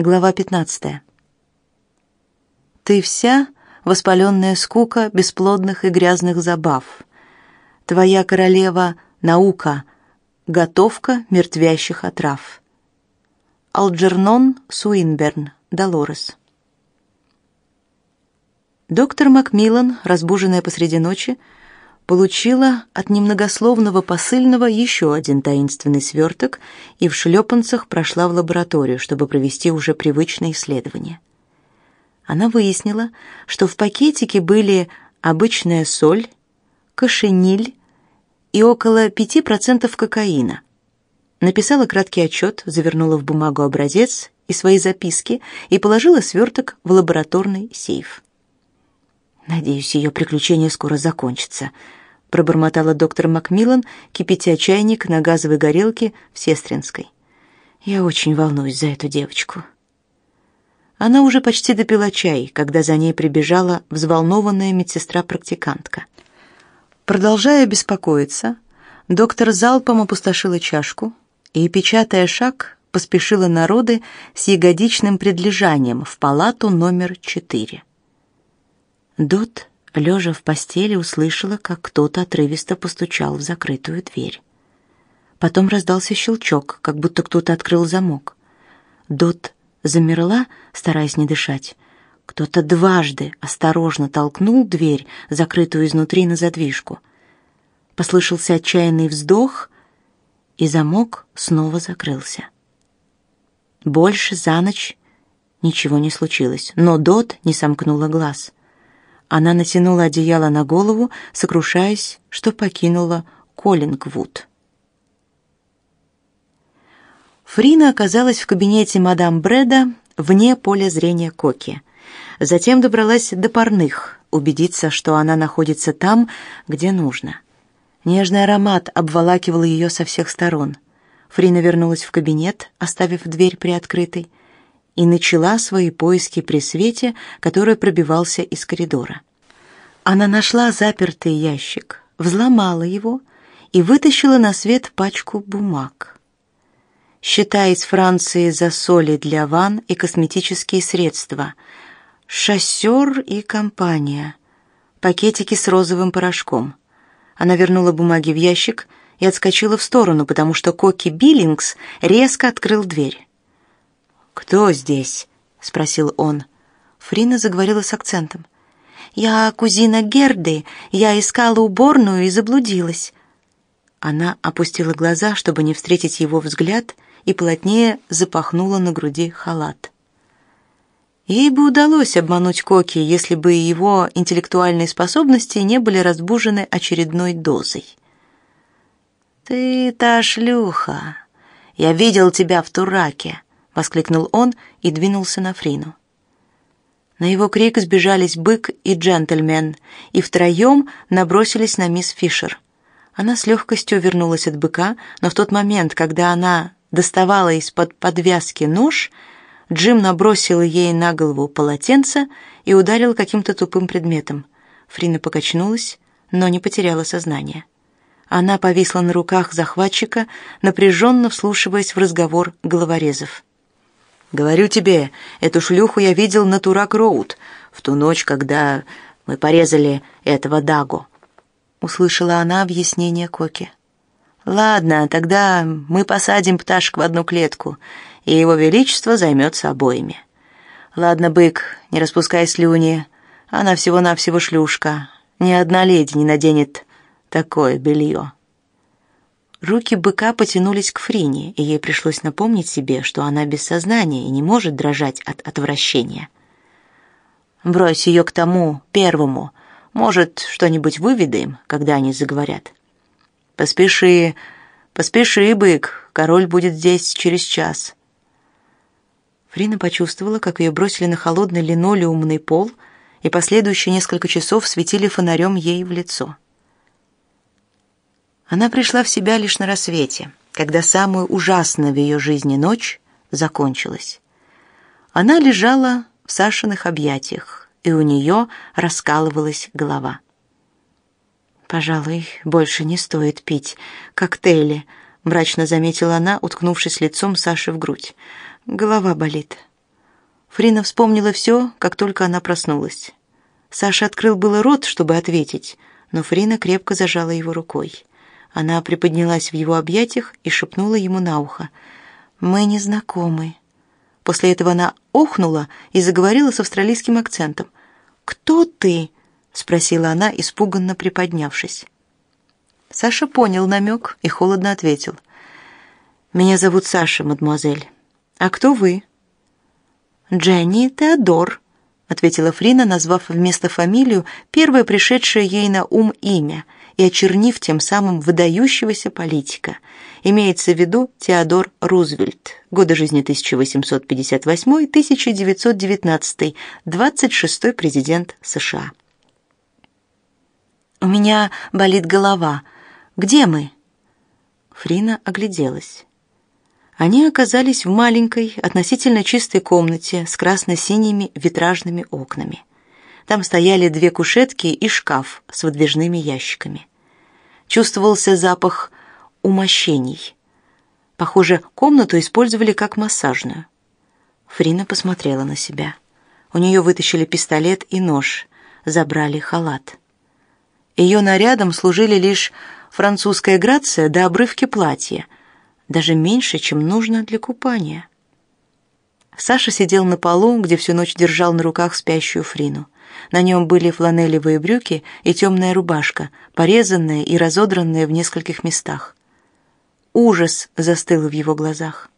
Глава 15. Ты вся воспаленная скука бесплодных и грязных забав. Твоя королева наука, готовка мертвящих отрав. Алджернон Суинберн, Долорес. Доктор Макмиллан, разбуженная посреди ночи, получила от немногословного посыльного еще один таинственный сверток и в шлепанцах прошла в лабораторию, чтобы провести уже привычное исследование. Она выяснила, что в пакетике были обычная соль, кошениль и около 5% кокаина. Написала краткий отчет, завернула в бумагу образец и свои записки и положила сверток в лабораторный сейф. Надеюсь, ее приключение скоро закончится, пробормотала доктор Макмиллан, кипятя чайник на газовой горелке в Сестринской. Я очень волнуюсь за эту девочку. Она уже почти допила чай, когда за ней прибежала взволнованная медсестра-практикантка. Продолжая беспокоиться, доктор залпом опустошила чашку и, печатая шаг, поспешила на роды с ягодичным предлежанием в палату номер четыре. Дот лежа в постели, услышала, как кто-то отрывисто постучал в закрытую дверь. Потом раздался щелчок, как будто кто-то открыл замок. Дот замерла, стараясь не дышать. Кто-то дважды осторожно толкнул дверь, закрытую изнутри на задвижку. Послышался отчаянный вздох, и замок снова закрылся. Больше за ночь ничего не случилось, но Дот не сомкнула глаз. Она натянула одеяло на голову, сокрушаясь, что покинула Коллингвуд. Фрина оказалась в кабинете мадам Бреда вне поля зрения Коки. Затем добралась до парных, убедиться, что она находится там, где нужно. Нежный аромат обволакивал ее со всех сторон. Фрина вернулась в кабинет, оставив дверь приоткрытой и начала свои поиски при свете, который пробивался из коридора. Она нашла запертый ящик, взломала его и вытащила на свет пачку бумаг. Счета из Франции за соли для ванн и косметические средства, шоссер и компания, пакетики с розовым порошком. Она вернула бумаги в ящик и отскочила в сторону, потому что Коки Биллингс резко открыл дверь. «Кто здесь?» — спросил он. Фрина заговорила с акцентом. «Я кузина Герды. Я искала уборную и заблудилась». Она опустила глаза, чтобы не встретить его взгляд, и плотнее запахнула на груди халат. Ей бы удалось обмануть Коки, если бы его интеллектуальные способности не были разбужены очередной дозой. «Ты та шлюха! Я видел тебя в Тураке!» Воскликнул он и двинулся на Фрину. На его крик сбежались бык и джентльмен, и втроем набросились на мисс Фишер. Она с легкостью вернулась от быка, но в тот момент, когда она доставала из-под подвязки нож, Джим набросил ей на голову полотенце и ударил каким-то тупым предметом. Фрина покачнулась, но не потеряла сознание. Она повисла на руках захватчика, напряженно вслушиваясь в разговор головорезов. Говорю тебе, эту шлюху я видел на Турак-Роуд в ту ночь, когда мы порезали этого Дагу. Услышала она объяснение Коки. Ладно, тогда мы посадим пташек в одну клетку, и его величество займется обоими. Ладно, бык, не распускай слюни. Она всего-навсего шлюшка. Ни одна леди не наденет такое белье. Руки быка потянулись к Фрине, и ей пришлось напомнить себе, что она без сознания и не может дрожать от отвращения. Брось ее к тому первому. Может, что-нибудь выведаем, когда они заговорят. Поспеши, поспеши, бык. Король будет здесь через час. Фрина почувствовала, как ее бросили на холодный линолеумный пол, и последующие несколько часов светили фонарем ей в лицо. Она пришла в себя лишь на рассвете, когда самая ужасная в ее жизни ночь закончилась. Она лежала в Сашиных объятиях, и у нее раскалывалась голова. «Пожалуй, больше не стоит пить коктейли», — мрачно заметила она, уткнувшись лицом Саши в грудь. «Голова болит». Фрина вспомнила все, как только она проснулась. Саша открыл было рот, чтобы ответить, но Фрина крепко зажала его рукой. Она приподнялась в его объятиях и шепнула ему на ухо: "Мы не знакомы". После этого она охнула и заговорила с австралийским акцентом. "Кто ты?" спросила она, испуганно приподнявшись. Саша понял намек и холодно ответил: "Меня зовут Саша, мадемуазель. А кто вы?" «Дженни Теодор», — ответила Фрина, назвав вместо фамилию первое пришедшее ей на ум имя и очернив тем самым выдающегося политика. Имеется в виду Теодор Рузвельт, годы жизни 1858-1919, 26-й президент США. «У меня болит голова. Где мы?» Фрина огляделась. Они оказались в маленькой, относительно чистой комнате с красно-синими витражными окнами. Там стояли две кушетки и шкаф с выдвижными ящиками. Чувствовался запах умощений. Похоже, комнату использовали как массажную. Фрина посмотрела на себя. У нее вытащили пистолет и нож, забрали халат. Ее нарядом служили лишь французская грация до обрывки платья — даже меньше, чем нужно для купания. Саша сидел на полу, где всю ночь держал на руках спящую Фрину. На нем были фланелевые брюки и темная рубашка, порезанная и разодранная в нескольких местах. Ужас застыл в его глазах.